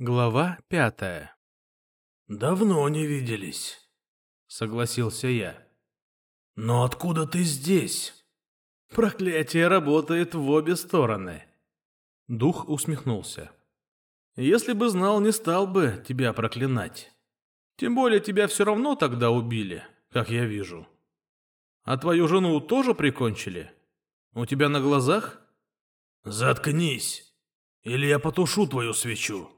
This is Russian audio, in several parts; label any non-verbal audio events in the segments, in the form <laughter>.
Глава пятая. «Давно не виделись», — согласился я. «Но откуда ты здесь?» «Проклятие работает в обе стороны». Дух усмехнулся. «Если бы знал, не стал бы тебя проклинать. Тем более тебя все равно тогда убили, как я вижу. А твою жену тоже прикончили? У тебя на глазах?» «Заткнись, или я потушу твою свечу».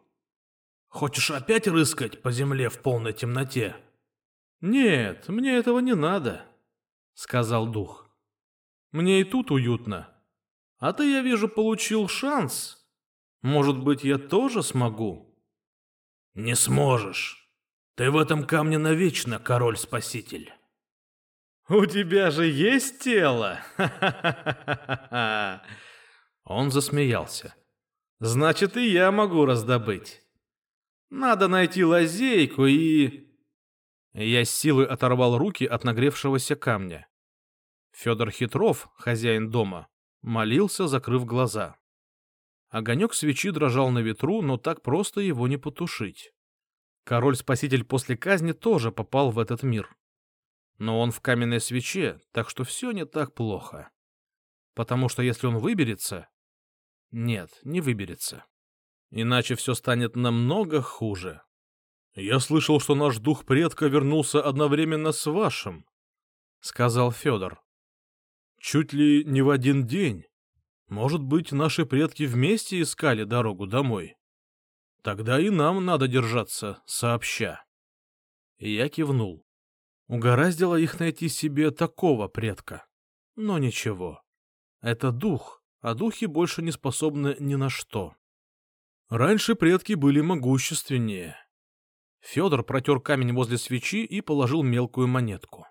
Хочешь опять рыскать по земле в полной темноте? Нет, мне этого не надо, сказал дух. Мне и тут уютно. А ты, я вижу, получил шанс. Может быть, я тоже смогу? Не сможешь. Ты в этом камне навечно король-спаситель. У тебя же есть тело. <laughs> Он засмеялся. Значит, и я могу раздобыть. Надо найти лазейку и... Я с силой оторвал руки от нагревшегося камня. Федор Хитров, хозяин дома, молился, закрыв глаза. Огонек свечи дрожал на ветру, но так просто его не потушить. Король-спаситель после казни тоже попал в этот мир. Но он в каменной свече, так что все не так плохо. Потому что если он выберется... Нет, не выберется. Иначе все станет намного хуже. Я слышал, что наш дух предка вернулся одновременно с вашим, — сказал Федор. Чуть ли не в один день. Может быть, наши предки вместе искали дорогу домой? Тогда и нам надо держаться сообща. Я кивнул. Угораздило их найти себе такого предка. Но ничего. Это дух, а духи больше не способны ни на что. Раньше предки были могущественнее. Федор протер камень возле свечи и положил мелкую монетку.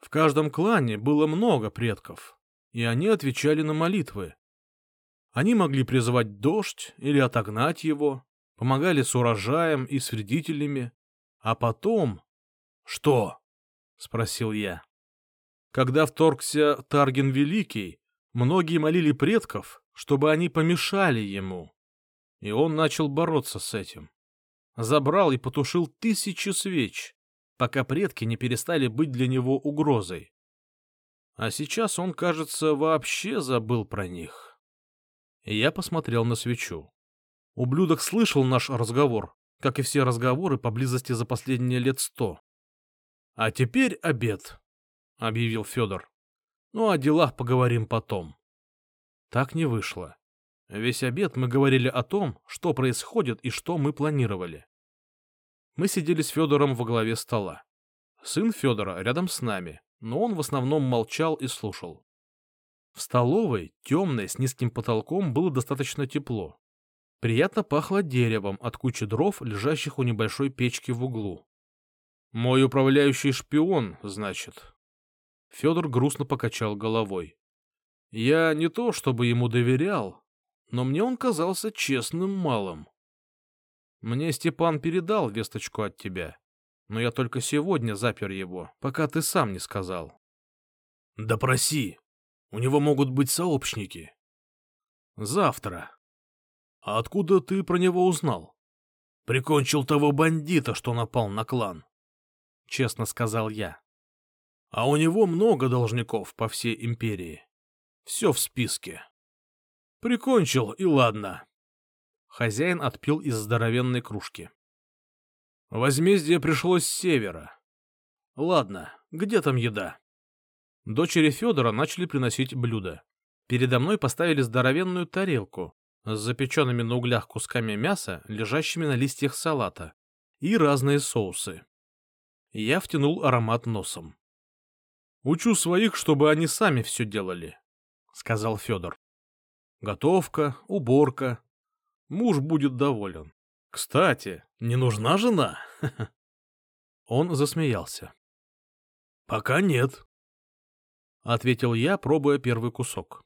В каждом клане было много предков, и они отвечали на молитвы. Они могли призывать дождь или отогнать его, помогали с урожаем и с вредителями, а потом... — Что? — спросил я. Когда вторгся Тарген Великий, многие молили предков, чтобы они помешали ему. И он начал бороться с этим. Забрал и потушил тысячи свеч, пока предки не перестали быть для него угрозой. А сейчас он, кажется, вообще забыл про них. Я посмотрел на свечу. Ублюдок слышал наш разговор, как и все разговоры поблизости за последние лет сто. — А теперь обед, — объявил Федор. — Ну, о делах поговорим потом. Так не вышло. Весь обед мы говорили о том, что происходит и что мы планировали. Мы сидели с Федором во главе стола. Сын Федора рядом с нами, но он в основном молчал и слушал. В столовой, темной, с низким потолком, было достаточно тепло. Приятно пахло деревом от кучи дров, лежащих у небольшой печки в углу. «Мой управляющий шпион, значит». Федор грустно покачал головой. «Я не то чтобы ему доверял, но мне он казался честным малым. Мне Степан передал весточку от тебя, но я только сегодня запер его, пока ты сам не сказал. — Допроси. У него могут быть сообщники. — Завтра. — А откуда ты про него узнал? — Прикончил того бандита, что напал на клан. — Честно сказал я. — А у него много должников по всей империи. Все в списке. Прикончил, и ладно. Хозяин отпил из здоровенной кружки. Возмездие пришлось с севера. Ладно, где там еда? Дочери Федора начали приносить блюда. Передо мной поставили здоровенную тарелку с запеченными на углях кусками мяса, лежащими на листьях салата, и разные соусы. Я втянул аромат носом. «Учу своих, чтобы они сами все делали», — сказал Федор. Готовка, уборка. Муж будет доволен. Кстати, не нужна жена? <laughs> Он засмеялся. Пока нет, ответил я, пробуя первый кусок.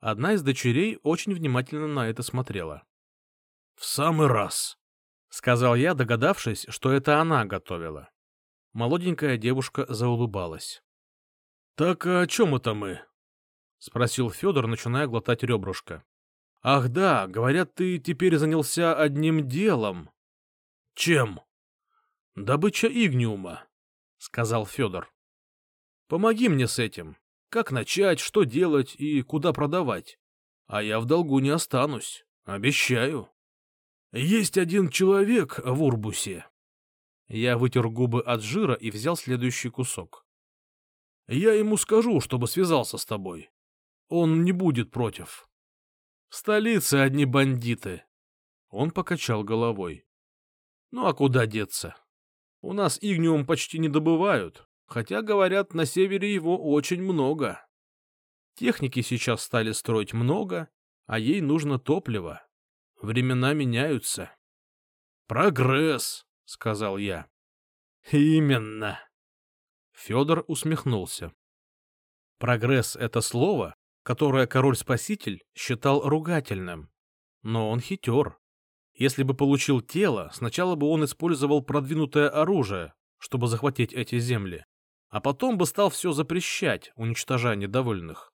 Одна из дочерей очень внимательно на это смотрела. В самый раз, сказал я, догадавшись, что это она готовила. Молоденькая девушка заулыбалась. Так о чем это мы? — спросил Федор, начиная глотать ребрышко. Ах да, говорят, ты теперь занялся одним делом. Чем? Добыча игниума, сказал Федор. Помоги мне с этим. Как начать, что делать и куда продавать? А я в долгу не останусь, обещаю. Есть один человек в Урбусе. Я вытер губы от жира и взял следующий кусок. Я ему скажу, чтобы связался с тобой. Он не будет против. В столице одни бандиты. Он покачал головой. Ну а куда деться? У нас игниум почти не добывают, хотя, говорят, на севере его очень много. Техники сейчас стали строить много, а ей нужно топливо. Времена меняются. Прогресс, сказал я. Именно. Федор усмехнулся. Прогресс — это слово, которое король-спаситель считал ругательным. Но он хитер. Если бы получил тело, сначала бы он использовал продвинутое оружие, чтобы захватить эти земли, а потом бы стал все запрещать, уничтожая недовольных.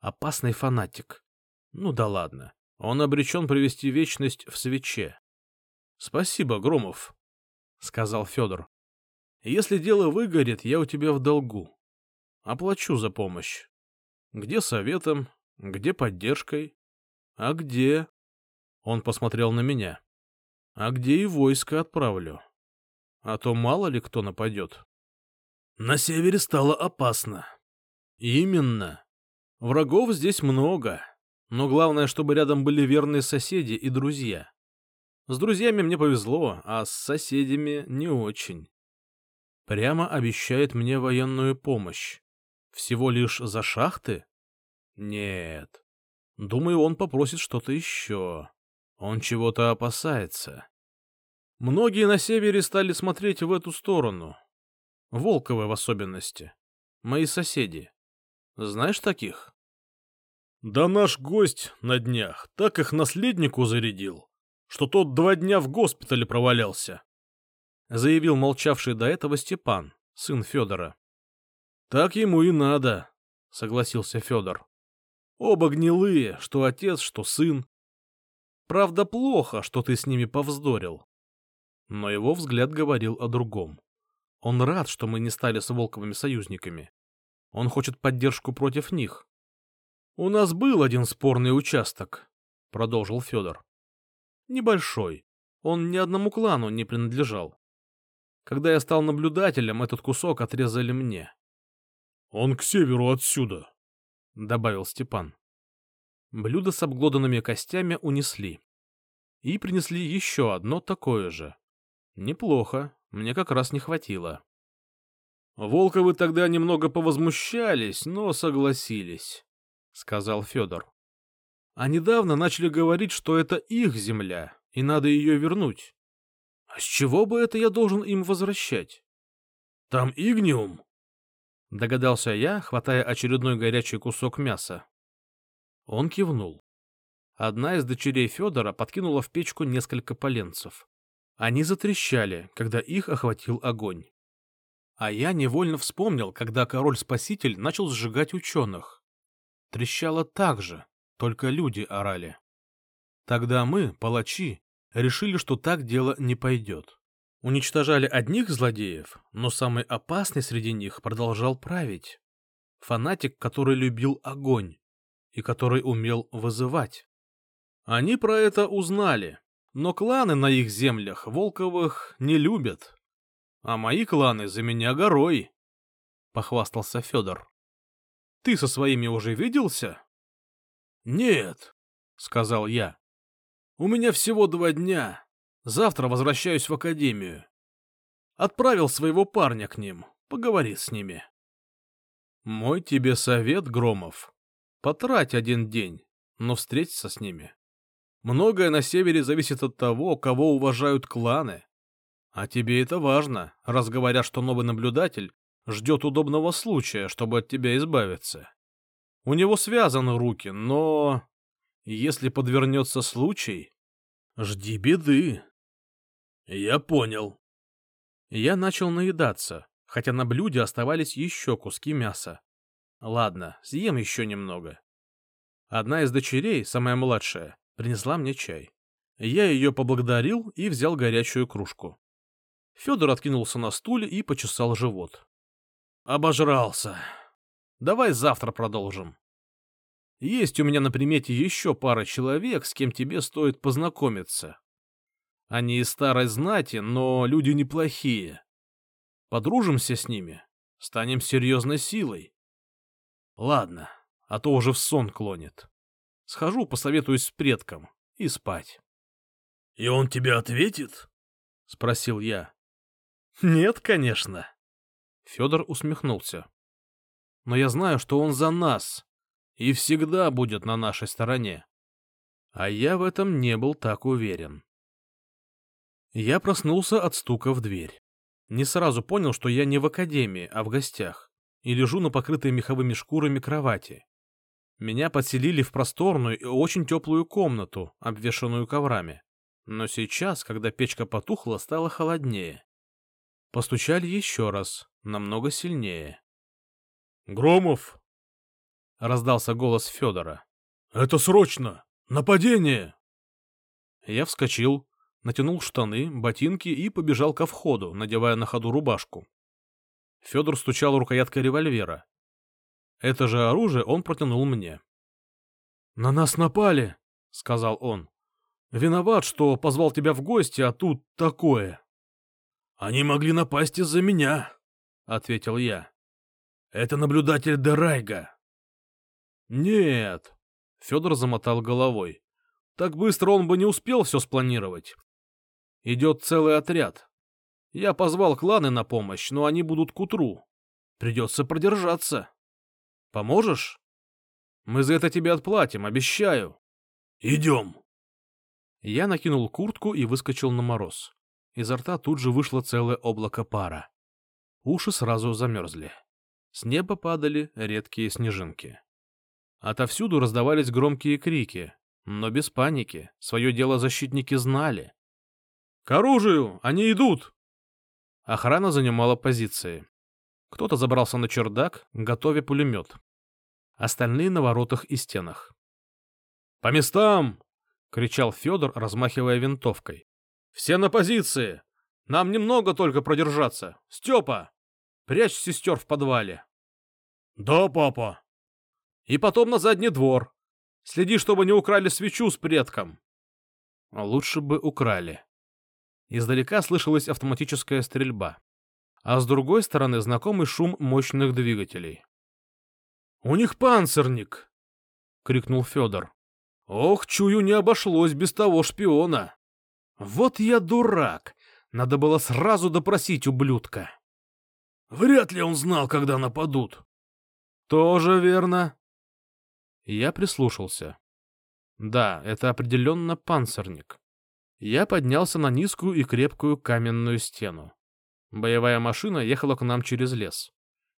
Опасный фанатик. Ну да ладно. Он обречен привести вечность в свече. — Спасибо, Громов, — сказал Федор. — Если дело выгорит, я у тебя в долгу. Оплачу за помощь. Где советом, где поддержкой, а где... Он посмотрел на меня. А где и войско отправлю. А то мало ли кто нападет. На севере стало опасно. Именно. Врагов здесь много, но главное, чтобы рядом были верные соседи и друзья. С друзьями мне повезло, а с соседями не очень. Прямо обещает мне военную помощь. Всего лишь за шахты? Нет. Думаю, он попросит что-то еще. Он чего-то опасается. Многие на севере стали смотреть в эту сторону. Волковы в особенности. Мои соседи. Знаешь таких? Да наш гость на днях так их наследнику зарядил, что тот два дня в госпитале провалялся. Заявил молчавший до этого Степан, сын Федора. Так ему и надо, согласился Федор. Оба гнилые, что отец, что сын. Правда, плохо, что ты с ними повздорил. Но его взгляд говорил о другом. Он рад, что мы не стали с Волковыми союзниками. Он хочет поддержку против них. У нас был один спорный участок, продолжил Федор. Небольшой. Он ни одному клану не принадлежал. Когда я стал наблюдателем, этот кусок отрезали мне. Он к северу отсюда, добавил Степан. Блюдо с обглоданными костями унесли. И принесли еще одно такое же. Неплохо, мне как раз не хватило. Волковы тогда немного повозмущались, но согласились, — сказал Федор. А недавно начали говорить, что это их земля, и надо ее вернуть. А с чего бы это я должен им возвращать? Там игниум? Догадался я, хватая очередной горячий кусок мяса. Он кивнул. Одна из дочерей Федора подкинула в печку несколько поленцев. Они затрещали, когда их охватил огонь. А я невольно вспомнил, когда король-спаситель начал сжигать ученых. Трещало так же, только люди орали. Тогда мы, палачи, решили, что так дело не пойдет. Уничтожали одних злодеев, но самый опасный среди них продолжал править. Фанатик, который любил огонь и который умел вызывать. Они про это узнали, но кланы на их землях Волковых не любят. А мои кланы за меня горой, — похвастался Федор. — Ты со своими уже виделся? — Нет, — сказал я. — У меня всего два дня. Завтра возвращаюсь в академию. Отправил своего парня к ним. Поговори с ними. Мой тебе совет, Громов. Потрать один день, но встреться с ними. Многое на севере зависит от того, кого уважают кланы. А тебе это важно, раз говорят, что новый наблюдатель ждет удобного случая, чтобы от тебя избавиться. У него связаны руки, но... Если подвернется случай, жди беды. Я понял. Я начал наедаться, хотя на блюде оставались еще куски мяса. Ладно, съем еще немного. Одна из дочерей, самая младшая, принесла мне чай. Я ее поблагодарил и взял горячую кружку. Федор откинулся на стуле и почесал живот. Обожрался. Давай завтра продолжим. Есть у меня на примете еще пара человек, с кем тебе стоит познакомиться. Они из старой знати, но люди неплохие. Подружимся с ними, станем серьезной силой. Ладно, а то уже в сон клонит. Схожу, посоветуюсь с предком и спать. — И он тебе ответит? — спросил я. — Нет, конечно. Федор усмехнулся. — Но я знаю, что он за нас и всегда будет на нашей стороне. А я в этом не был так уверен. Я проснулся от стука в дверь. Не сразу понял, что я не в академии, а в гостях, и лежу на покрытой меховыми шкурами кровати. Меня подселили в просторную и очень теплую комнату, обвешанную коврами. Но сейчас, когда печка потухла, стало холоднее. Постучали еще раз, намного сильнее. «Громов!» — раздался голос Федора. «Это срочно! Нападение!» Я вскочил, натянул штаны, ботинки и побежал ко входу, надевая на ходу рубашку. Федор стучал рукояткой револьвера. Это же оружие он протянул мне. «На нас напали», — сказал он. «Виноват, что позвал тебя в гости, а тут такое». «Они могли напасть из-за меня», — ответил я. «Это наблюдатель Дерайга». «Нет», — Федор замотал головой. «Так быстро он бы не успел все спланировать. Идет целый отряд. Я позвал кланы на помощь, но они будут к утру. Придется продержаться. Поможешь? Мы за это тебе отплатим, обещаю. Идем. Я накинул куртку и выскочил на мороз. Изо рта тут же вышло целое облако пара. Уши сразу замерзли. С неба падали редкие снежинки. Отовсюду раздавались громкие крики, но без паники. Свое дело защитники знали. «К оружию! Они идут!» Охрана занимала позиции. Кто-то забрался на чердак, готовя пулемет. Остальные на воротах и стенах. «По местам!» — кричал Федор, размахивая винтовкой. «Все на позиции! Нам немного только продержаться! Степа! Прячь сестер в подвале!» «Да, папа!» «И потом на задний двор. Следи, чтобы не украли свечу с предком!» «Лучше бы украли!» Издалека слышалась автоматическая стрельба, а с другой стороны знакомый шум мощных двигателей. «У них панцирник!» — крикнул Федор. «Ох, чую, не обошлось без того шпиона!» «Вот я дурак! Надо было сразу допросить ублюдка!» «Вряд ли он знал, когда нападут!» «Тоже верно!» Я прислушался. Да, это определенно панцирник. Я поднялся на низкую и крепкую каменную стену. Боевая машина ехала к нам через лес.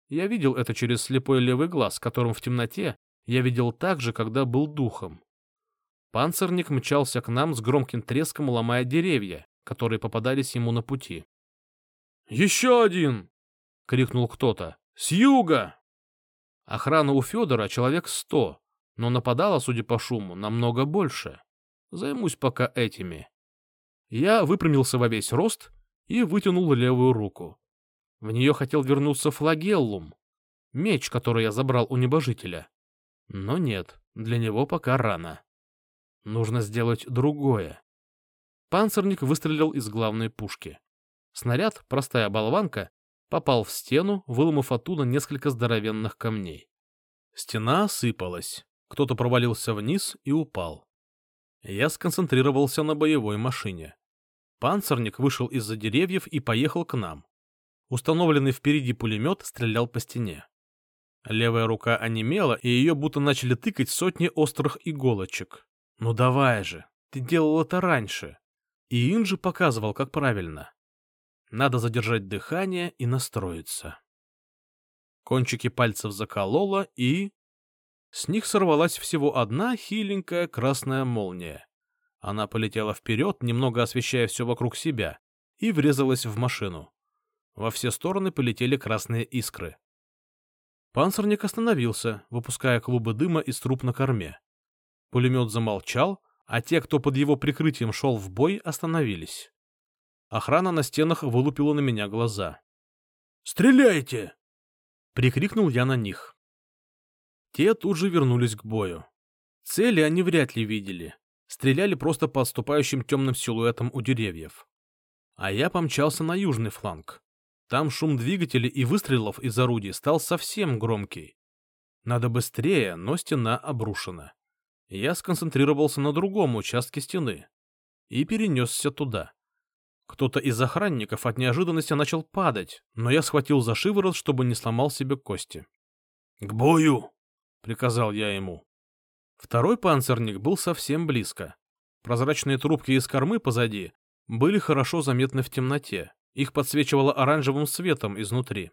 Я видел это через слепой левый глаз, которым в темноте я видел так же, когда был духом. Панцирник мчался к нам с громким треском, ломая деревья, которые попадались ему на пути. «Еще один!» — крикнул кто-то. «С юга!» Охрана у Федора человек сто, но нападала, судя по шуму, намного больше. Займусь пока этими. Я выпрямился во весь рост и вытянул левую руку. В нее хотел вернуться флагеллум, меч, который я забрал у небожителя. Но нет, для него пока рано. Нужно сделать другое. Панцирник выстрелил из главной пушки. Снаряд, простая болванка, попал в стену, выломав оттуда несколько здоровенных камней. Стена осыпалась, кто-то провалился вниз и упал. Я сконцентрировался на боевой машине. Панцирник вышел из-за деревьев и поехал к нам. Установленный впереди пулемет стрелял по стене. Левая рука онемела, и ее будто начали тыкать сотни острых иголочек. «Ну давай же, ты делал это раньше!» И Инджи показывал, как правильно. Надо задержать дыхание и настроиться. Кончики пальцев закололо, и... С них сорвалась всего одна хиленькая красная молния. Она полетела вперед, немного освещая все вокруг себя, и врезалась в машину. Во все стороны полетели красные искры. Панцирник остановился, выпуская клубы дыма из труб на корме. Пулемет замолчал, а те, кто под его прикрытием шел в бой, остановились. Охрана на стенах вылупила на меня глаза. «Стреляйте!» — прикрикнул я на них. Те тут же вернулись к бою. Цели они вряд ли видели. Стреляли просто по отступающим темным силуэтам у деревьев. А я помчался на южный фланг. Там шум двигателей и выстрелов из орудий стал совсем громкий. Надо быстрее, но стена обрушена. Я сконцентрировался на другом участке стены и перенесся туда. Кто-то из охранников от неожиданности начал падать, но я схватил за шиворот, чтобы не сломал себе кости. — К бою! — приказал я ему. Второй панцирник был совсем близко. Прозрачные трубки из кормы позади были хорошо заметны в темноте. Их подсвечивало оранжевым светом изнутри.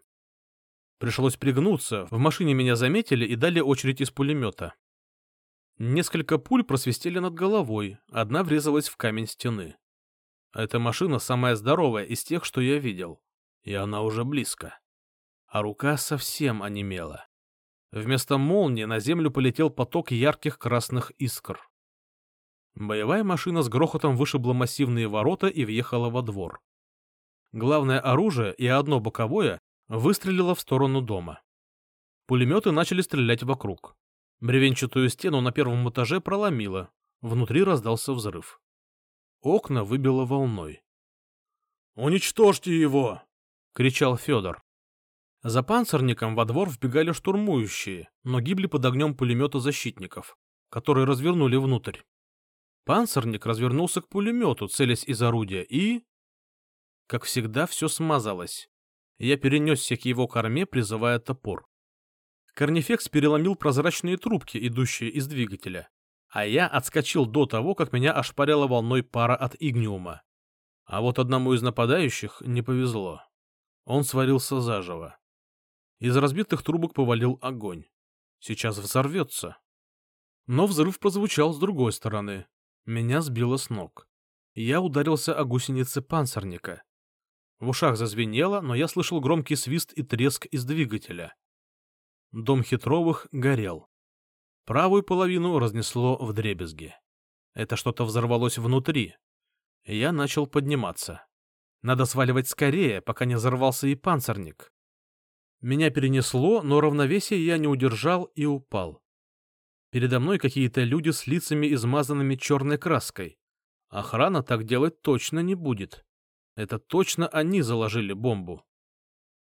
Пришлось пригнуться, в машине меня заметили и дали очередь из пулемета. Несколько пуль просвистели над головой, одна врезалась в камень стены. Эта машина самая здоровая из тех, что я видел, и она уже близко. А рука совсем онемела. Вместо молнии на землю полетел поток ярких красных искр. Боевая машина с грохотом вышибла массивные ворота и въехала во двор. Главное оружие и одно боковое выстрелило в сторону дома. Пулеметы начали стрелять вокруг. Бревенчатую стену на первом этаже проломило, внутри раздался взрыв. Окна выбило волной. «Уничтожьте его!» — кричал Федор. За панцирником во двор вбегали штурмующие, но гибли под огнем пулемета защитников, которые развернули внутрь. Панцирник развернулся к пулемету, целясь из орудия, и... Как всегда, все смазалось. Я перенесся к его корме, призывая топор. Корнифекс переломил прозрачные трубки, идущие из двигателя, а я отскочил до того, как меня ошпарило волной пара от игниума. А вот одному из нападающих не повезло. Он сварился заживо. Из разбитых трубок повалил огонь. Сейчас взорвется. Но взрыв прозвучал с другой стороны. Меня сбило с ног. Я ударился о гусеницы панцирника. В ушах зазвенело, но я слышал громкий свист и треск из двигателя. Дом Хитровых горел. Правую половину разнесло в дребезги. Это что-то взорвалось внутри. Я начал подниматься. Надо сваливать скорее, пока не взорвался и панцирник. Меня перенесло, но равновесие я не удержал и упал. Передо мной какие-то люди с лицами, измазанными черной краской. Охрана так делать точно не будет. Это точно они заложили бомбу.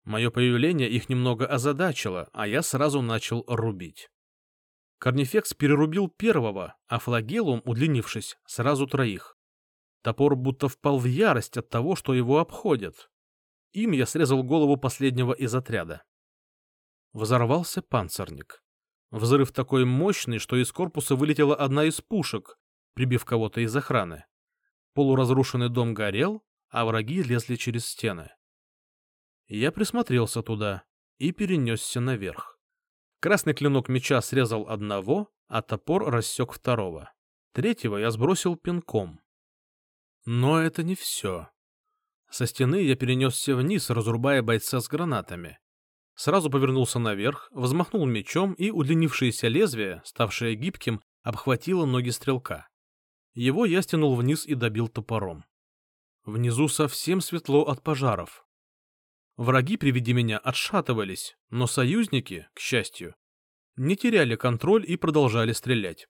Мое появление их немного озадачило, а я сразу начал рубить. Корнифекс перерубил первого, а флагелум, удлинившись, сразу троих. Топор будто впал в ярость от того, что его обходят. Им я срезал голову последнего из отряда. Взорвался панцирник. Взрыв такой мощный, что из корпуса вылетела одна из пушек, прибив кого-то из охраны. Полуразрушенный дом горел, а враги лезли через стены. Я присмотрелся туда и перенесся наверх. Красный клинок меча срезал одного, а топор рассек второго. Третьего я сбросил пинком. Но это не все. Со стены я перенесся вниз, разрубая бойца с гранатами. Сразу повернулся наверх, взмахнул мечом, и удлинившееся лезвие, ставшее гибким, обхватило ноги стрелка. Его я стянул вниз и добил топором. Внизу совсем светло от пожаров. Враги при виде меня отшатывались, но союзники, к счастью, не теряли контроль и продолжали стрелять.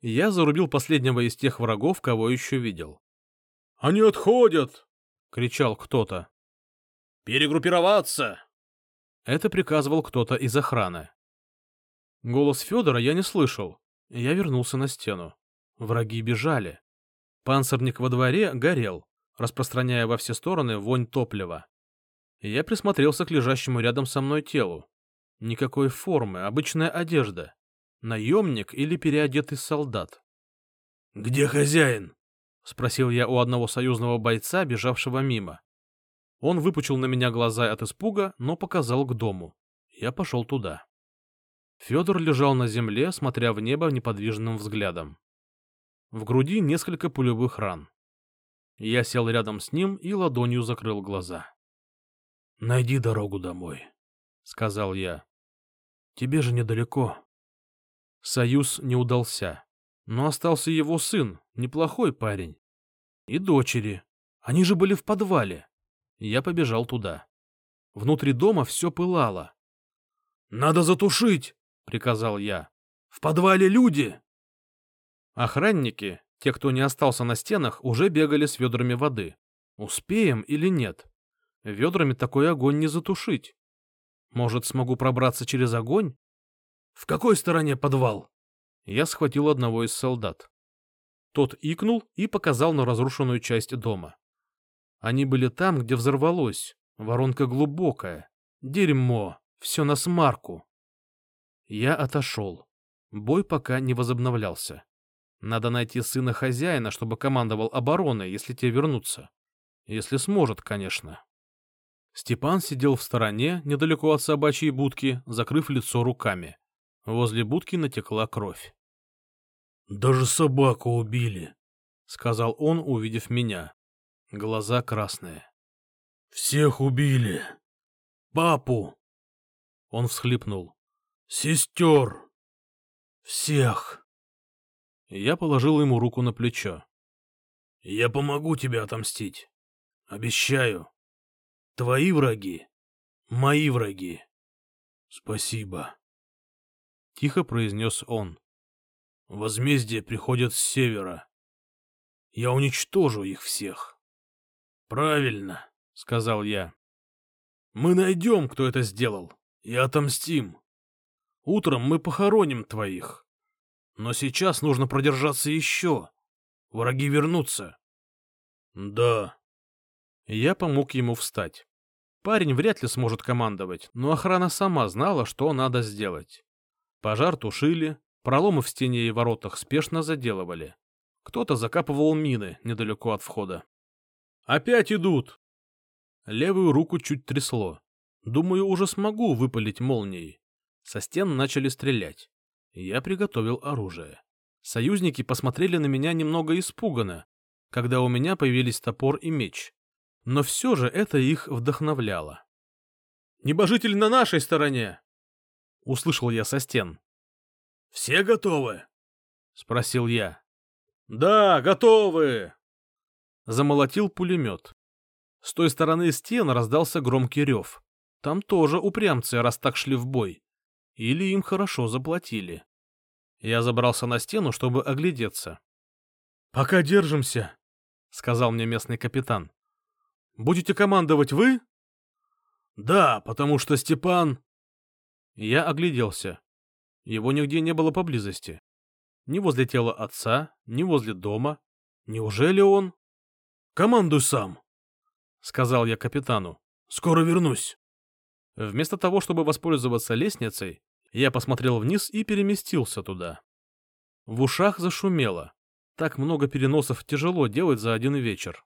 Я зарубил последнего из тех врагов, кого еще видел. «Они отходят!» — кричал кто-то. «Перегруппироваться!» Это приказывал кто-то из охраны. Голос Федора я не слышал. Я вернулся на стену. Враги бежали. Панцирник во дворе горел, распространяя во все стороны вонь топлива. Я присмотрелся к лежащему рядом со мной телу. Никакой формы, обычная одежда. Наемник или переодетый солдат. «Где хозяин?» — спросил я у одного союзного бойца, бежавшего мимо. Он выпучил на меня глаза от испуга, но показал к дому. Я пошел туда. Федор лежал на земле, смотря в небо неподвижным взглядом. В груди несколько пулевых ран. Я сел рядом с ним и ладонью закрыл глаза. — Найди дорогу домой, — сказал я. — Тебе же недалеко. Союз не удался. Но остался его сын, неплохой парень. И дочери. Они же были в подвале. Я побежал туда. Внутри дома все пылало. «Надо затушить!» — приказал я. «В подвале люди!» Охранники, те, кто не остался на стенах, уже бегали с ведрами воды. Успеем или нет? Ведрами такой огонь не затушить. Может, смогу пробраться через огонь? В какой стороне подвал? Я схватил одного из солдат. Тот икнул и показал на разрушенную часть дома. Они были там, где взорвалось. Воронка глубокая. Дерьмо. Все на смарку. Я отошел. Бой пока не возобновлялся. Надо найти сына хозяина, чтобы командовал обороной, если те вернутся. Если сможет, конечно. Степан сидел в стороне, недалеко от собачьей будки, закрыв лицо руками. Возле будки натекла кровь. «Даже собаку убили», — сказал он, увидев меня. Глаза красные. «Всех убили. Папу!» Он всхлипнул. «Сестер! Всех!» Я положил ему руку на плечо. «Я помогу тебе отомстить. Обещаю. Твои враги — мои враги. Спасибо». Тихо произнес он. «Возмездие приходит с севера. Я уничтожу их всех». «Правильно», — сказал я. «Мы найдем, кто это сделал, и отомстим. Утром мы похороним твоих. Но сейчас нужно продержаться еще. Враги вернутся. Да. Я помог ему встать. Парень вряд ли сможет командовать, но охрана сама знала, что надо сделать. Пожар тушили, проломы в стене и воротах спешно заделывали. Кто-то закапывал мины недалеко от входа. «Опять идут!» Левую руку чуть трясло. Думаю, уже смогу выпалить молнией. Со стен начали стрелять. Я приготовил оружие. Союзники посмотрели на меня немного испуганно, когда у меня появились топор и меч. Но все же это их вдохновляло. «Небожитель на нашей стороне!» — услышал я со стен. «Все готовы?» — спросил я. «Да, готовы!» Замолотил пулемет. С той стороны стен раздался громкий рев. Там тоже упрямцы, раз так шли в бой. Или им хорошо заплатили. Я забрался на стену, чтобы оглядеться. — Пока держимся, — сказал мне местный капитан. — Будете командовать вы? — Да, потому что Степан... Я огляделся. Его нигде не было поблизости. Ни возле тела отца, ни возле дома. Неужели он... — Командуй сам, — сказал я капитану. — Скоро вернусь. Вместо того, чтобы воспользоваться лестницей, я посмотрел вниз и переместился туда. В ушах зашумело. Так много переносов тяжело делать за один вечер.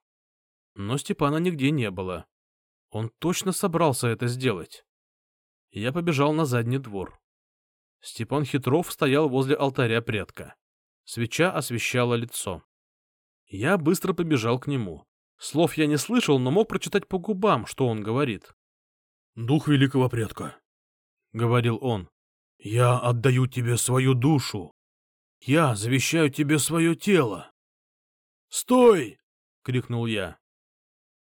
Но Степана нигде не было. Он точно собрался это сделать. Я побежал на задний двор. Степан Хитров стоял возле алтаря предка. Свеча освещала лицо. Я быстро побежал к нему. Слов я не слышал, но мог прочитать по губам, что он говорит. «Дух великого предка», — говорил он, — «я отдаю тебе свою душу. Я завещаю тебе свое тело». «Стой!» — крикнул я.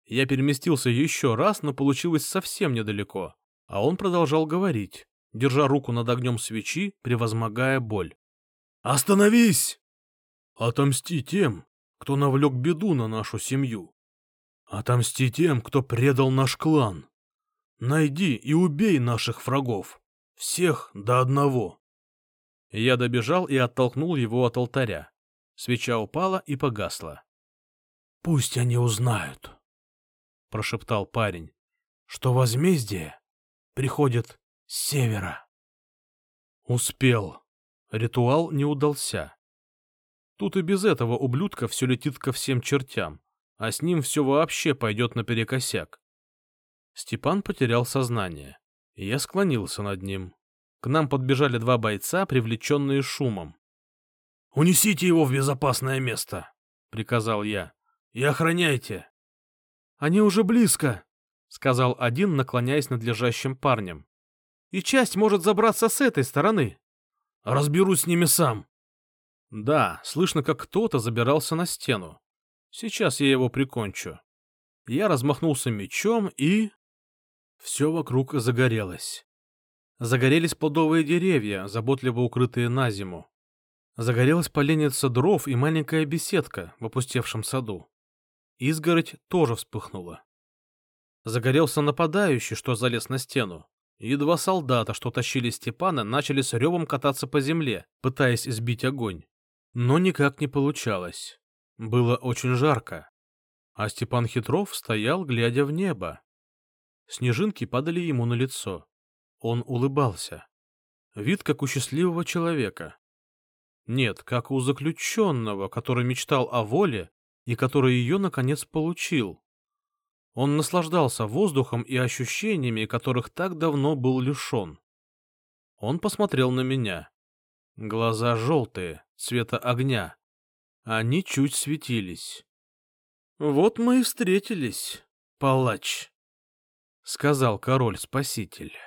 Я переместился еще раз, но получилось совсем недалеко, а он продолжал говорить, держа руку над огнем свечи, превозмогая боль. «Остановись! Отомсти тем, кто навлек беду на нашу семью. Отомсти тем, кто предал наш клан. Найди и убей наших врагов. Всех до одного. Я добежал и оттолкнул его от алтаря. Свеча упала и погасла. — Пусть они узнают, — прошептал парень, — что возмездие приходит с севера. Успел. Ритуал не удался. Тут и без этого ублюдка все летит ко всем чертям, а с ним все вообще пойдет наперекосяк. Степан потерял сознание. Я склонился над ним. К нам подбежали два бойца, привлеченные шумом. «Унесите его в безопасное место», — приказал я. «И охраняйте». «Они уже близко», — сказал один, наклоняясь над лежащим парнем. «И часть может забраться с этой стороны». «Разберусь с ними сам». Да, слышно, как кто-то забирался на стену. Сейчас я его прикончу. Я размахнулся мечом и... Все вокруг загорелось. Загорелись плодовые деревья, заботливо укрытые на зиму. Загорелась поленница дров и маленькая беседка в опустевшем саду. Изгородь тоже вспыхнула. Загорелся нападающий, что залез на стену. И два солдата, что тащили Степана, начали с ревом кататься по земле, пытаясь избить огонь. Но никак не получалось. Было очень жарко. А Степан Хитров стоял, глядя в небо. Снежинки падали ему на лицо. Он улыбался. Вид, как у счастливого человека. Нет, как у заключенного, который мечтал о воле и который ее, наконец, получил. Он наслаждался воздухом и ощущениями, которых так давно был лишен. Он посмотрел на меня. Глаза желтые, цвета огня. Они чуть светились. «Вот мы и встретились, палач», — сказал король-спаситель.